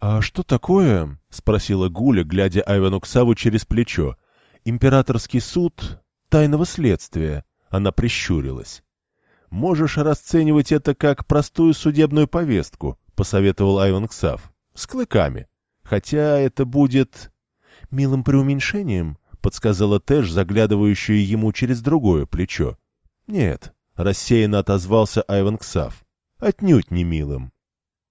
«А что такое?» — спросила Гуля, глядя Айвану Ксаву через плечо. «Императорский суд тайного следствия». Она прищурилась. «Можешь расценивать это как простую судебную повестку», — посоветовал Айван Ксав. «С клыками. Хотя это будет...» «Милым преуменьшением», — подсказала Тэш, заглядывающая ему через другое плечо. «Нет», — рассеянно отозвался Айван Ксав. «Отнюдь не милым».